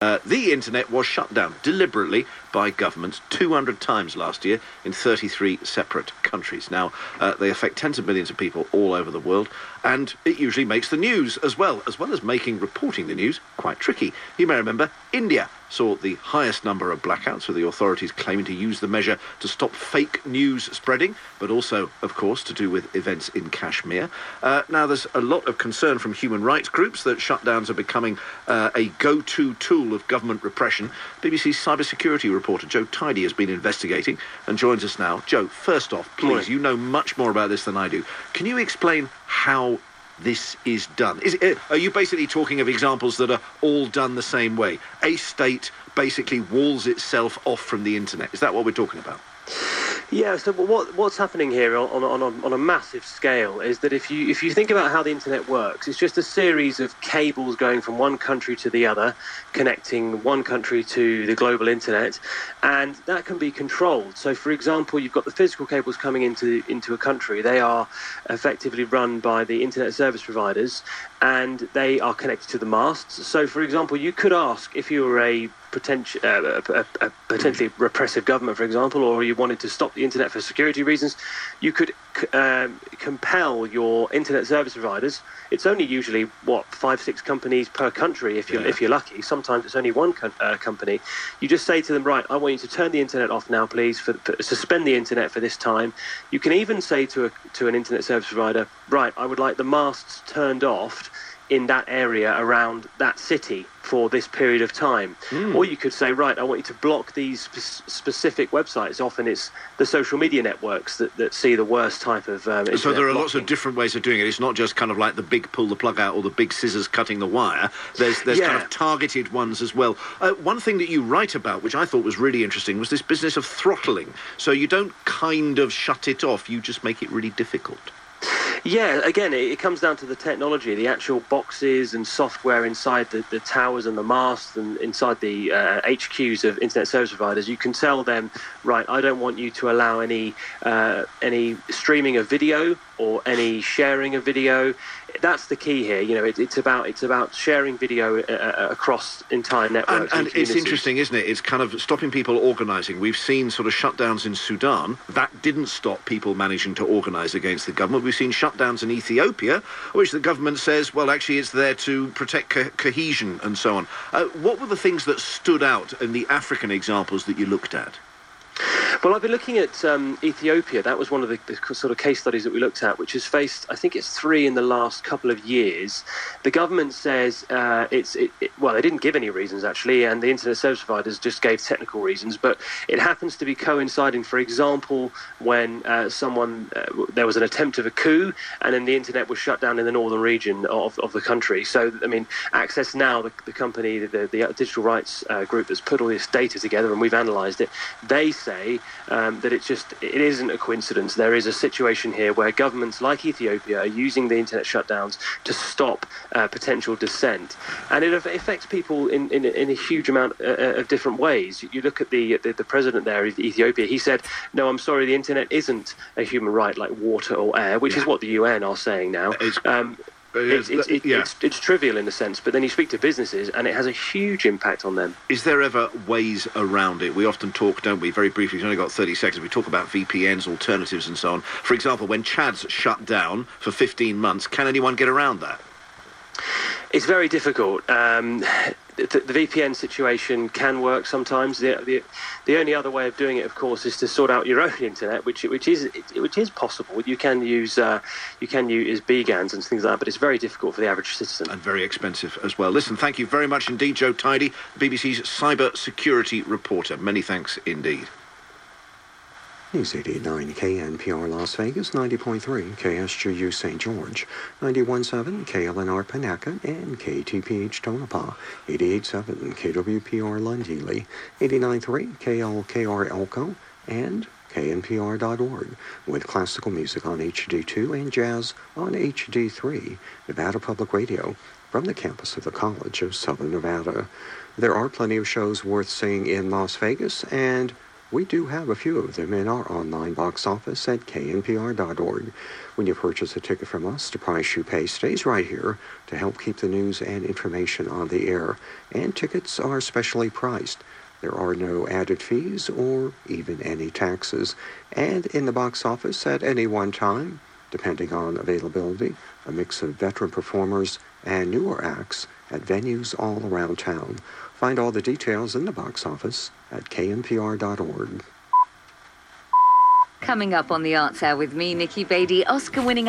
uh, the internet was shut down deliberately by governments 200 times last year in 33 separate countries. Now, uh, they affect tens of millions of people all over the world, and it usually makes the news as well, as well as making reporting the news quite tricky. You may remember India saw the highest number of blackouts, with the authorities claiming to use the measure to stop fake news spreading, but also, of course, to do with events in Kashmir. Uh, now, there's a lot of concern from human rights groups that shutdowns are becoming uh, a go-to tool of government repression. BBC's cybersecurity reporter Joe Tidy has been investigating and joins us now. Joe, first off, please, you know much more about this than I do. Can you explain how this is done? Is it, uh, are you basically talking of examples that are all done the same way? A state basically walls itself off from the internet. Is that what we're talking about? Yeah, so what, what's happening here on, on, on, a, on a massive scale is that if you if you think about how the internet works, it's just a series of cables going from one country to the other, connecting one country to the global internet, and that can be controlled. So, for example, you've got the physical cables coming into into a country; they are effectively run by the internet service providers, and they are connected to the masts. So, for example, you could ask if you were a potential, uh, a, a, potentially repressive government, for example, or you wanted to stop the internet for security reasons, you could um, compel your internet service providers. It's only usually what five, six companies per country, if you're yeah. if you're lucky. Sometimes it's only one co- uh, company. You just say to them, right, I want you to turn the internet off now, please. For, for, suspend the internet for this time. You can even say to a, to an internet service provider, right, I would like the masts turned off in that area around that city for this period of time. Mm. Or you could say, right, I want you to block these spe- specific websites. Often it's the social media networks that, that see the worst type of. Um, so there are blocking. lots of different ways of doing it. It's not just kind of like the big pull the plug out or the big scissors cutting the wire. There's there's yeah. kind of targeted ones as well. Uh, one thing that you write about, which I thought was really interesting, was this business of throttling. So you don't kind of shut it off; you just make it really difficult. Yeah, again, it, it, comes down to the technology, the actual boxes and software inside the, the towers and the masts and inside the uh, HQs of internet service providers. You can tell them, right, I don't want you to allow any uh, any streaming of video or any sharing of video. That's the key here. You know, it, it's about it's about sharing video uh, uh across entire networks. And, and it's interesting, isn't it? It's kind of stopping people organising. We've seen sort of shutdowns in Sudan. That didn't stop people managing to organise against the government. We've seen shutdowns in Ethiopia, which the government says, well, actually, it's there to protect co- cohesion and so on. Uh, what were the things that stood out in the African examples that you looked at? Well, I've been looking at um, Ethiopia. That was one of the, the, sort of case studies that we looked at, which has faced, I think it's three in the last couple of years. The government says uh, it's, it, it, well, they didn't give any reasons actually, and the internet service providers just gave technical reasons, but it happens to be coinciding, for example, when uh, someone, uh, there was an attempt of a coup, and then the internet was shut down in the northern region of, of the country. So, I mean, Access Now, the, the company, the, the, digital rights uh, group that's put all this data together, and we've analysed it, they say um, that it's just it isn't a coincidence. There is a situation here where governments like Ethiopia are using the internet shutdowns to stop uh, potential dissent, and it affects people in, in, in a huge amount uh, uh, of different ways. You look at the, the, the president there of Ethiopia. He said, "No, I'm sorry, the internet isn't a human right like water or air," which yeah. is what the UN are saying now. Um, it's, it's, it, yeah. it's, it's, trivial in a sense, but then you speak to businesses and it has a huge impact on them. Is there ever ways around it? We often talk, don't we, very briefly, we've only got 30 seconds, we talk about VPNs, alternatives, and so on. For example, when Chad's shut down for 15 months, can anyone get around that? It's very difficult. Um, the, the, VPN situation can work sometimes. The, the, the only other way of doing it, of course, is to sort out your own internet, which which is which is possible. You can use uh, you can use BGANs and things like that, but it's very difficult for the average citizen and very expensive as well. Listen, thank you very much indeed, Joe Tidy, BBC's cyber security reporter. Many thanks indeed. News 89 KNPR Las Vegas, 90.3 KSGU St. George, 91.7 KLNR Panaca, and KTPH Tonopah, 88.7 KWPR Lund-Ely, 89.3 KLKR Elko, and knpr.org, with classical music on HD2 and jazz on HD3, Nevada Public Radio, from the campus of the College of Southern Nevada. There are plenty of shows worth seeing in Las Vegas, and We do have a few of them in our online box office at knpr.org. When you purchase a ticket from us, the price you pay stays right here to help keep the news and information on the air. And tickets are specially priced. There are no added fees or even any taxes. And in the box office at any one time, depending on availability, a mix of veteran performers and newer acts at venues all around town. Find all the details in the box office at knpr.org. Coming up on the Arts Hour with me, Nikki Bedi, Oscar winning